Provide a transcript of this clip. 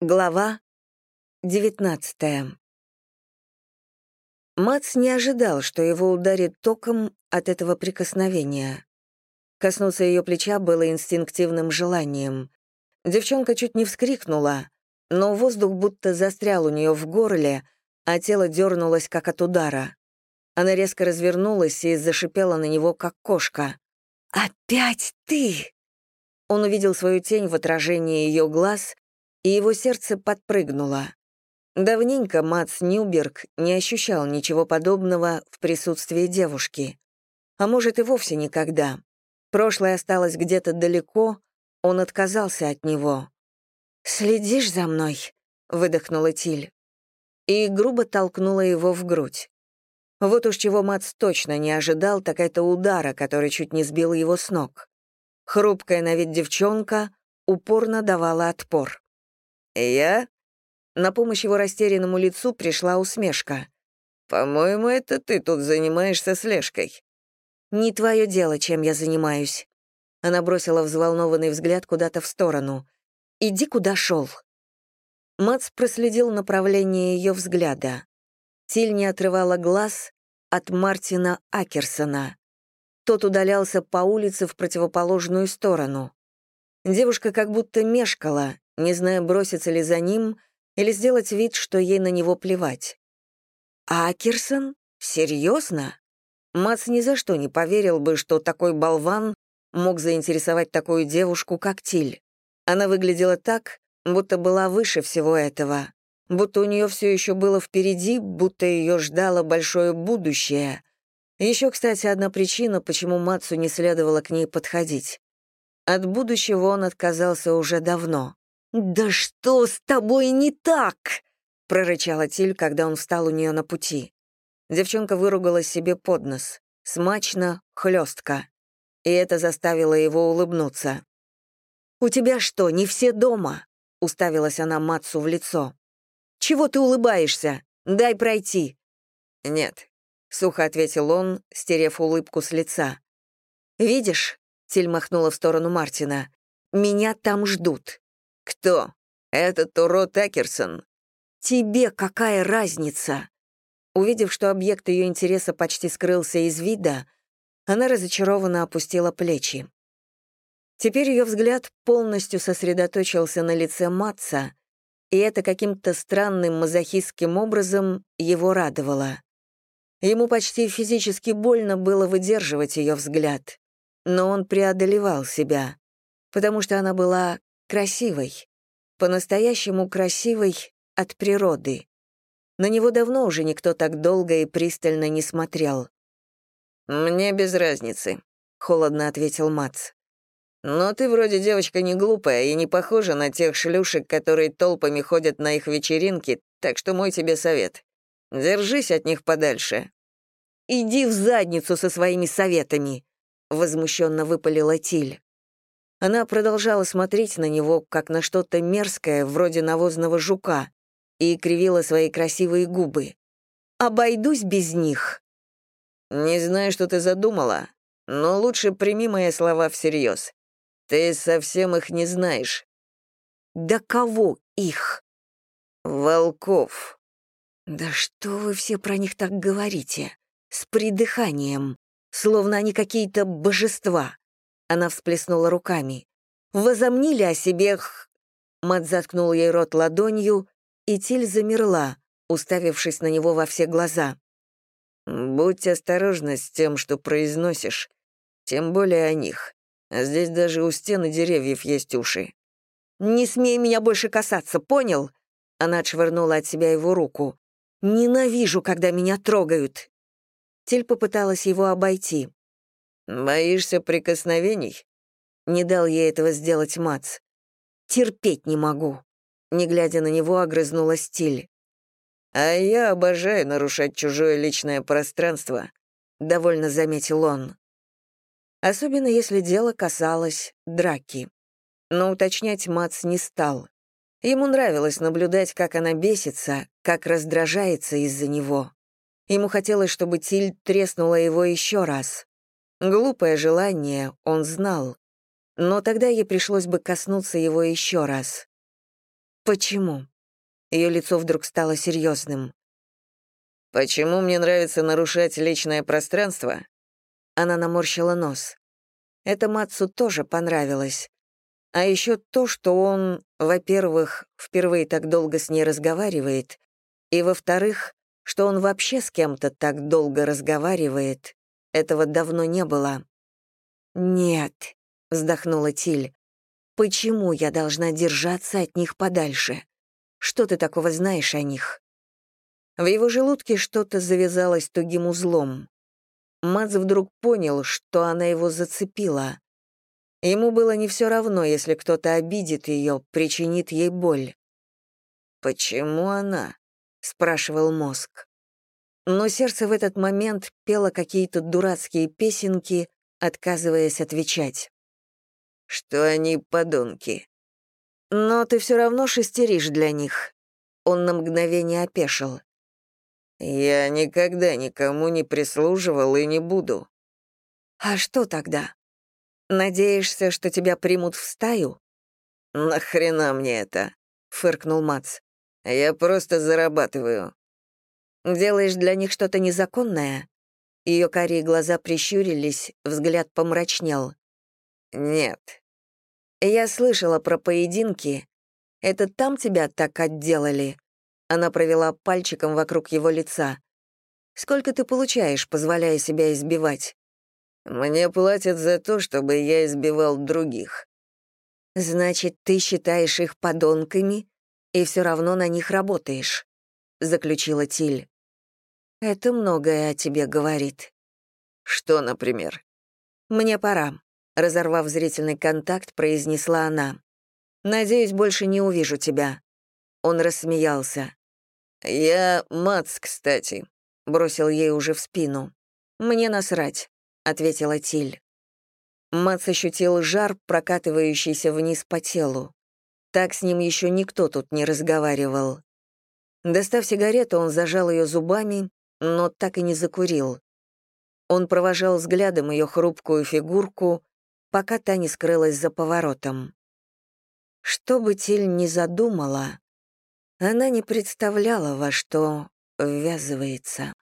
Глава 19 Мац не ожидал, что его ударит током от этого прикосновения. Коснуться ее плеча было инстинктивным желанием. Девчонка чуть не вскрикнула, но воздух будто застрял у нее в горле, а тело дернулось, как от удара. Она резко развернулась и зашипела на него, как кошка. «Опять ты!» Он увидел свою тень в отражении ее глаз и его сердце подпрыгнуло. Давненько Мац Ньюберг не ощущал ничего подобного в присутствии девушки. А может, и вовсе никогда. Прошлое осталось где-то далеко, он отказался от него. «Следишь за мной?» — выдохнула Тиль. И грубо толкнула его в грудь. Вот уж чего Мац точно не ожидал, так это удара, который чуть не сбил его с ног. Хрупкая на вид девчонка упорно давала отпор. «Я?» На помощь его растерянному лицу пришла усмешка. «По-моему, это ты тут занимаешься слежкой». «Не твое дело, чем я занимаюсь». Она бросила взволнованный взгляд куда-то в сторону. «Иди, куда шел». Мац проследил направление ее взгляда. Тиль не отрывала глаз от Мартина Акерсона. Тот удалялся по улице в противоположную сторону. Девушка как будто мешкала, не зная, броситься ли за ним или сделать вид, что ей на него плевать. Акерсон? Серьезно? Мац ни за что не поверил бы, что такой болван мог заинтересовать такую девушку, как Тиль. Она выглядела так, будто была выше всего этого, будто у нее все еще было впереди, будто ее ждало большое будущее. Еще, кстати, одна причина, почему Мацу не следовало к ней подходить. От будущего он отказался уже давно. «Да что с тобой не так?» — прорычала Тиль, когда он встал у нее на пути. Девчонка выругалась себе под нос. Смачно, хлестко. И это заставило его улыбнуться. «У тебя что, не все дома?» — уставилась она Матсу в лицо. «Чего ты улыбаешься? Дай пройти». «Нет», — сухо ответил он, стерев улыбку с лица. «Видишь?» — Тиль махнула в сторону Мартина. «Меня там ждут. «Кто? Этот урод Экерсон?» «Тебе какая разница?» Увидев, что объект ее интереса почти скрылся из вида, она разочарованно опустила плечи. Теперь ее взгляд полностью сосредоточился на лице Матца, и это каким-то странным мазохистским образом его радовало. Ему почти физически больно было выдерживать ее взгляд, но он преодолевал себя, потому что она была красивой, по-настоящему красивой от природы. На него давно уже никто так долго и пристально не смотрел. «Мне без разницы», — холодно ответил Мац. «Но ты вроде девочка не глупая и не похожа на тех шлюшек, которые толпами ходят на их вечеринки, так что мой тебе совет. Держись от них подальше». «Иди в задницу со своими советами», — возмущенно выпалила Тиль. Она продолжала смотреть на него, как на что-то мерзкое, вроде навозного жука, и кривила свои красивые губы. «Обойдусь без них». «Не знаю, что ты задумала, но лучше прими мои слова всерьез. Ты совсем их не знаешь». «Да кого их?» «Волков». «Да что вы все про них так говорите? С придыханием, словно они какие-то божества. Она всплеснула руками. «Возомнили о себе...» Мат заткнул ей рот ладонью, и Тиль замерла, уставившись на него во все глаза. «Будь осторожна с тем, что произносишь, тем более о них. А здесь даже у стены деревьев есть уши». «Не смей меня больше касаться, понял?» Она отшвырнула от себя его руку. «Ненавижу, когда меня трогают». Тиль попыталась его обойти. «Боишься прикосновений?» Не дал ей этого сделать Мац. «Терпеть не могу», — не глядя на него, огрызнула стиль. «А я обожаю нарушать чужое личное пространство», — довольно заметил он. Особенно если дело касалось драки. Но уточнять Мац не стал. Ему нравилось наблюдать, как она бесится, как раздражается из-за него. Ему хотелось, чтобы Тиль треснула его еще раз. Глупое желание, он знал. Но тогда ей пришлось бы коснуться его еще раз. Почему? Ее лицо вдруг стало серьезным. Почему мне нравится нарушать личное пространство? Она наморщила нос. Это Мацу тоже понравилось. А еще то, что он, во-первых, впервые так долго с ней разговаривает, и, во-вторых, что он вообще с кем-то так долго разговаривает. Этого давно не было. «Нет», — вздохнула Тиль, — «почему я должна держаться от них подальше? Что ты такого знаешь о них?» В его желудке что-то завязалось тугим узлом. Мац вдруг понял, что она его зацепила. Ему было не все равно, если кто-то обидит ее, причинит ей боль. «Почему она?» — спрашивал мозг. Но сердце в этот момент пело какие-то дурацкие песенки, отказываясь отвечать. «Что они подонки?» «Но ты все равно шестеришь для них». Он на мгновение опешил. Я никогда никому не прислуживал и не буду. А что тогда? Надеешься, что тебя примут в стаю? Нахрена мне это? фыркнул Мац. Я просто зарабатываю. Делаешь для них что-то незаконное? Ее карие глаза прищурились, взгляд помрачнел. Нет. Я слышала про поединки. Это там тебя так отделали? Она провела пальчиком вокруг его лица. «Сколько ты получаешь, позволяя себя избивать?» «Мне платят за то, чтобы я избивал других». «Значит, ты считаешь их подонками и все равно на них работаешь», — заключила Тиль. «Это многое о тебе говорит». «Что, например?» «Мне пора», — разорвав зрительный контакт, произнесла она. «Надеюсь, больше не увижу тебя». Он рассмеялся. «Я Мац, кстати», — бросил ей уже в спину. «Мне насрать», — ответила Тиль. Мац ощутил жар, прокатывающийся вниз по телу. Так с ним еще никто тут не разговаривал. Достав сигарету, он зажал ее зубами, но так и не закурил. Он провожал взглядом ее хрупкую фигурку, пока та не скрылась за поворотом. Что бы Тиль ни задумала, она не представляла, во что ввязывается.